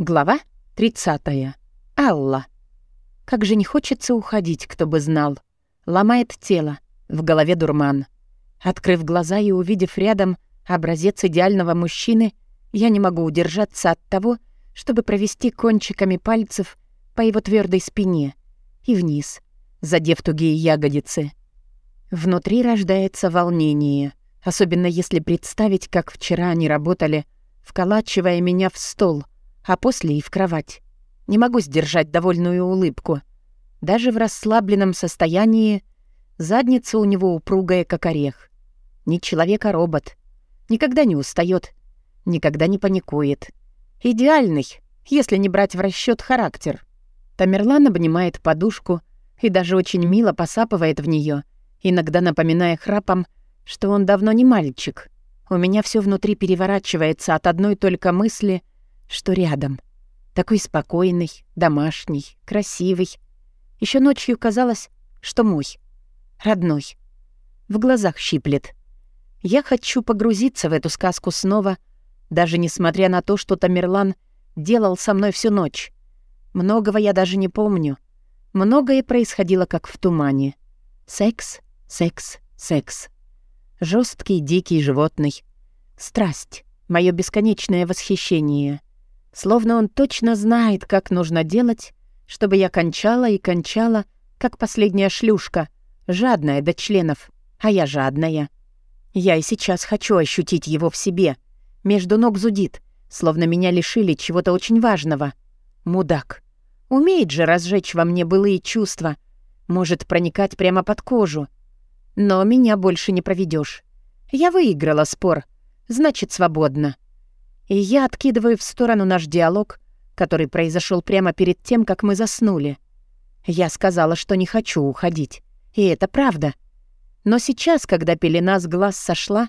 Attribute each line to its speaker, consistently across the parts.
Speaker 1: Глава 30. Алла. Как же не хочется уходить, кто бы знал. Ломает тело, в голове дурман. Открыв глаза и увидев рядом образец идеального мужчины, я не могу удержаться от того, чтобы провести кончиками пальцев по его твердой спине и вниз, задев тугие ягодицы. Внутри рождается волнение, особенно если представить, как вчера они работали, вколачивая меня в стол — а после и в кровать. Не могу сдержать довольную улыбку. Даже в расслабленном состоянии задница у него упругая, как орех. Не человек, а робот. Никогда не устает, никогда не паникует. Идеальный, если не брать в расчет характер. Тамерлан обнимает подушку и даже очень мило посапывает в нее, иногда напоминая храпом, что он давно не мальчик. У меня все внутри переворачивается от одной только мысли — что рядом. Такой спокойный, домашний, красивый. Еще ночью казалось, что мой. Родной. В глазах щиплет. Я хочу погрузиться в эту сказку снова, даже несмотря на то, что Тамерлан делал со мной всю ночь. Многого я даже не помню. Многое происходило как в тумане. Секс, секс, секс. Жесткий, дикий, животный. Страсть. Мое бесконечное восхищение. Словно он точно знает, как нужно делать, чтобы я кончала и кончала, как последняя шлюшка, жадная до членов, а я жадная. Я и сейчас хочу ощутить его в себе. Между ног зудит, словно меня лишили чего-то очень важного. Мудак. Умеет же разжечь во мне былые чувства. Может проникать прямо под кожу. Но меня больше не проведешь. Я выиграла спор. Значит, свободно. И я откидываю в сторону наш диалог, который произошел прямо перед тем, как мы заснули. Я сказала, что не хочу уходить. И это правда. Но сейчас, когда пелена с глаз сошла,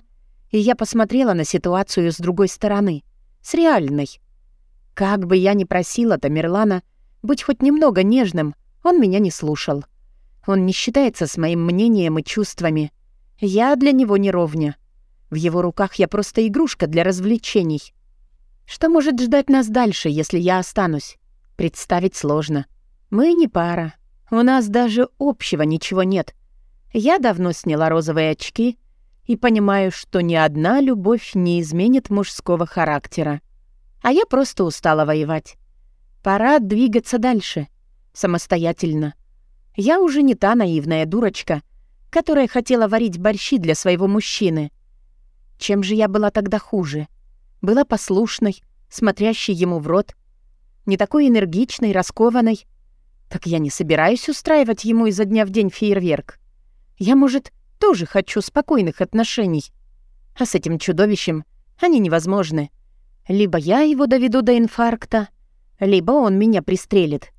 Speaker 1: и я посмотрела на ситуацию с другой стороны, с реальной. Как бы я ни просила Тамерлана быть хоть немного нежным, он меня не слушал. Он не считается с моим мнением и чувствами. Я для него не ровня. В его руках я просто игрушка для развлечений. Что может ждать нас дальше, если я останусь? Представить сложно. Мы не пара. У нас даже общего ничего нет. Я давно сняла розовые очки и понимаю, что ни одна любовь не изменит мужского характера. А я просто устала воевать. Пора двигаться дальше. Самостоятельно. Я уже не та наивная дурочка, которая хотела варить борщи для своего мужчины. Чем же я была тогда хуже? — была послушной, смотрящей ему в рот, не такой энергичной, раскованной. Так я не собираюсь устраивать ему изо дня в день фейерверк. Я, может, тоже хочу спокойных отношений. А с этим чудовищем они невозможны. Либо я его доведу до инфаркта, либо он меня пристрелит.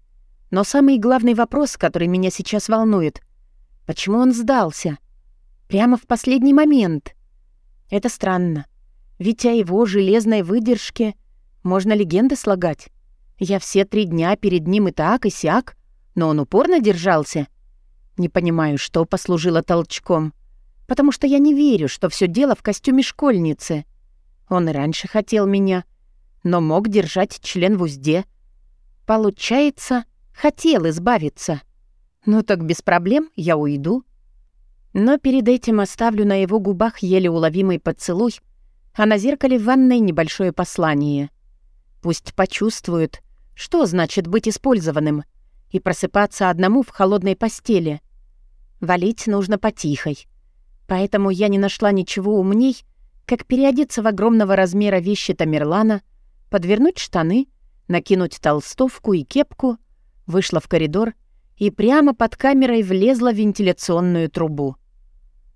Speaker 1: Но самый главный вопрос, который меня сейчас волнует, почему он сдался? Прямо в последний момент. Это странно. Ведь о его железной выдержке можно легенды слагать. Я все три дня перед ним и так, и сяк, но он упорно держался. Не понимаю, что послужило толчком, потому что я не верю, что все дело в костюме школьницы. Он и раньше хотел меня, но мог держать член в узде. Получается, хотел избавиться. Ну так без проблем, я уйду. Но перед этим оставлю на его губах еле уловимый поцелуй — а на зеркале в ванной небольшое послание. Пусть почувствуют, что значит быть использованным, и просыпаться одному в холодной постели. Валить нужно потихой. Поэтому я не нашла ничего умней, как переодеться в огромного размера вещи Тамерлана, подвернуть штаны, накинуть толстовку и кепку, вышла в коридор и прямо под камерой влезла в вентиляционную трубу.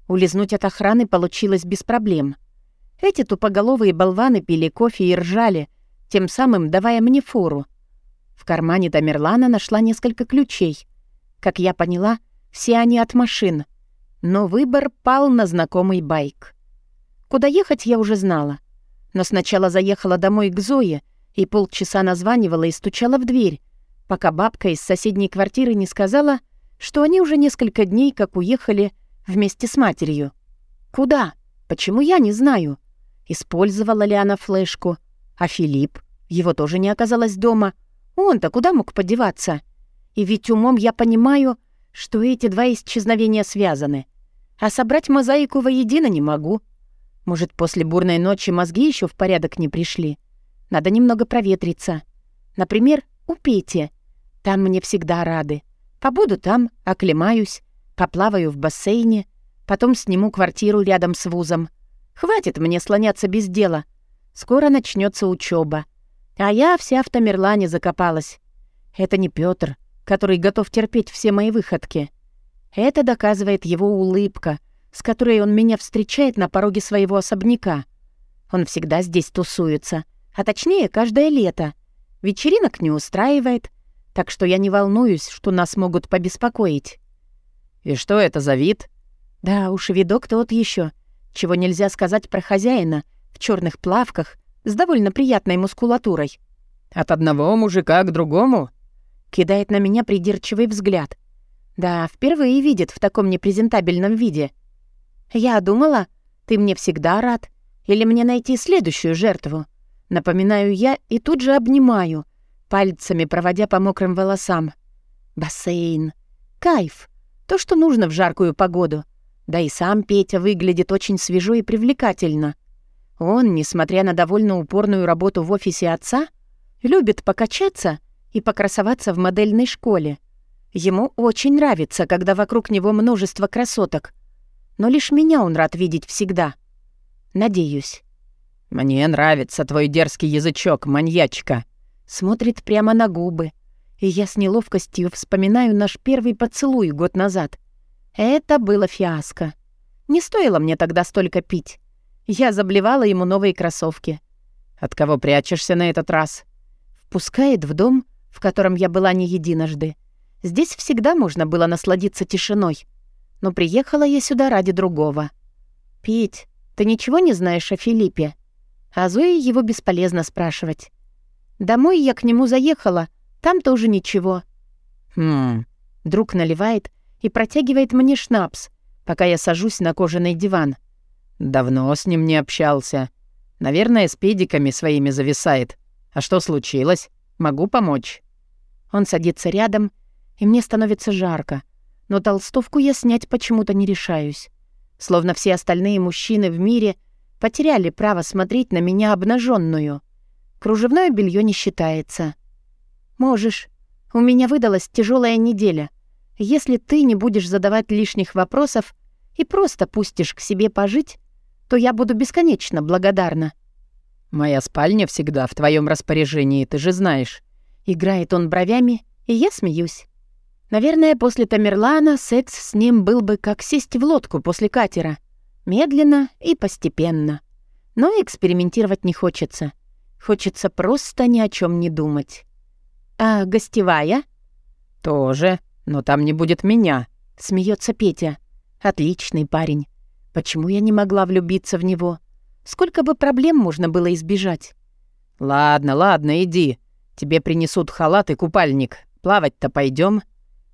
Speaker 1: Улизнуть от охраны получилось без проблем — эти тупоголовые болваны пили кофе и ржали, тем самым давая мне фору. В кармане Тамерлана нашла несколько ключей. Как я поняла, все они от машин. Но выбор пал на знакомый байк. Куда ехать я уже знала. Но сначала заехала домой к Зое и полчаса названивала и стучала в дверь, пока бабка из соседней квартиры не сказала, что они уже несколько дней как уехали вместе с матерью. Куда? Почему я не знаю? Использовала ли она флешку? А Филипп? Его тоже не оказалось дома. Он-то куда мог подеваться? И ведь умом я понимаю, что эти два исчезновения связаны. А собрать мозаику воедино не могу. Может, после бурной ночи мозги еще в порядок не пришли? Надо немного проветриться. Например, у Пети. Там мне всегда рады. Побуду там, оклемаюсь, поплаваю в бассейне, потом сниму квартиру рядом с вузом. Хватит мне слоняться без дела. Скоро начнется учеба. А я вся в Тамерлане закопалась. Это не Пётр, который готов терпеть все мои выходки. Это доказывает его улыбка, с которой он меня встречает на пороге своего особняка. Он всегда здесь тусуется, а точнее каждое лето. Вечеринок не устраивает, так что я не волнуюсь, что нас могут побеспокоить.
Speaker 2: «И что это за вид?»
Speaker 1: «Да уж, видок тот еще, чего нельзя сказать про хозяина в черных плавках с довольно приятной мускулатурой».
Speaker 2: «От одного мужика к другому?»
Speaker 1: Кидает на меня придирчивый взгляд. Да, впервые видит в таком непрезентабельном виде. Я думала, ты мне всегда рад. Или мне найти следующую жертву? Напоминаю я и тут же обнимаю, пальцами проводя по мокрым волосам. Бассейн. Кайф. То, что нужно в жаркую погоду. Да и сам Петя выглядит очень свежо и привлекательно. Он, несмотря на довольно упорную работу в офисе отца, любит покачаться и покрасоваться в модельной школе. Ему очень нравится, когда вокруг него множество красоток. Но лишь меня он рад видеть всегда. Надеюсь.
Speaker 2: «Мне нравится твой дерзкий язычок, маньячка».
Speaker 1: Смотрит прямо на губы. И я с неловкостью вспоминаю наш первый поцелуй год назад. Это было фиаско. Не стоило мне тогда столько пить. Я заблевала ему новые кроссовки.
Speaker 2: «От кого прячешься на этот раз?»
Speaker 1: Впускает в дом, в котором я была не единожды. Здесь всегда можно было насладиться тишиной. Но приехала я сюда ради другого. «Пить, ты ничего не знаешь о Филиппе?» А Зои его бесполезно спрашивать. Домой я к нему заехала, там тоже ничего.
Speaker 2: «Хм...»
Speaker 1: Друг наливает и протягивает мне шнапс, пока я сажусь на кожаный диван.
Speaker 2: «Давно с ним не общался. Наверное, с педиками своими зависает. А что случилось? Могу помочь?»
Speaker 1: Он садится рядом, и мне становится жарко. Но толстовку я снять почему-то не решаюсь. Словно все остальные мужчины в мире потеряли право смотреть на меня обнаженную. Кружевное белье не считается. Можешь. У меня выдалась тяжелая неделя. Если ты не будешь задавать лишних вопросов и просто пустишь к себе пожить, то я буду бесконечно благодарна.
Speaker 2: Моя спальня всегда в твоем распоряжении, ты же знаешь.
Speaker 1: Играет он бровями, и я смеюсь. Наверное, после Тамерлана секс с ним был бы как сесть в лодку после катера. Медленно и постепенно. Но экспериментировать не хочется. Хочется просто ни о чем не думать. «А гостевая?»
Speaker 2: «Тоже, но там не будет меня», —
Speaker 1: смеется Петя. «Отличный парень. Почему я не могла влюбиться в него? Сколько бы проблем можно было избежать?»
Speaker 2: «Ладно, ладно, иди. Тебе принесут халат и купальник. Плавать-то пойдем.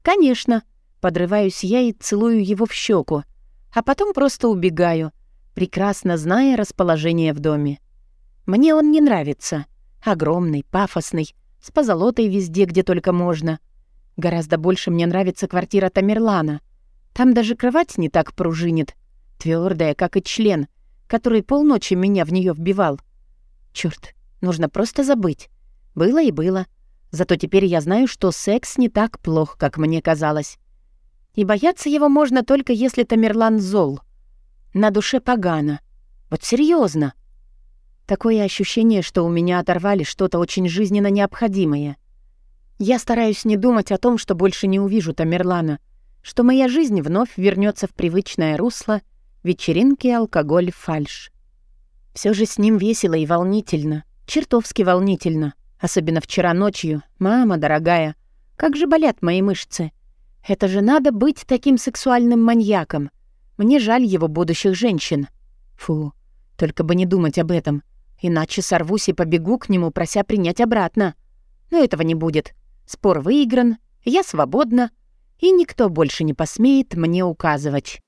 Speaker 1: «Конечно». Подрываюсь я и целую его в щеку, а потом просто убегаю, прекрасно зная расположение в доме. Мне он не нравится. Огромный, пафосный, с позолотой везде, где только можно. Гораздо больше мне нравится квартира Тамерлана. Там даже кровать не так пружинит, твердая, как и член, который полночи меня в нее вбивал. Черт, нужно просто забыть. Было и было. Зато теперь я знаю, что секс не так плох, как мне казалось. И бояться его можно только если Тамерлан зол. На душе погано. Вот серьезно. Такое ощущение, что у меня оторвали что-то очень жизненно необходимое. Я стараюсь не думать о том, что больше не увижу Тамерлана, что моя жизнь вновь вернется в привычное русло, вечеринки, алкоголь, фальш. Все же с ним весело и волнительно, чертовски волнительно. Особенно вчера ночью. Мама дорогая, как же болят мои мышцы. Это же надо быть таким сексуальным маньяком. Мне жаль его будущих женщин. Фу, только бы не думать об этом. Иначе сорвусь и побегу к нему, прося принять обратно. Но этого не будет. Спор выигран, я свободна, и никто больше не посмеет мне указывать.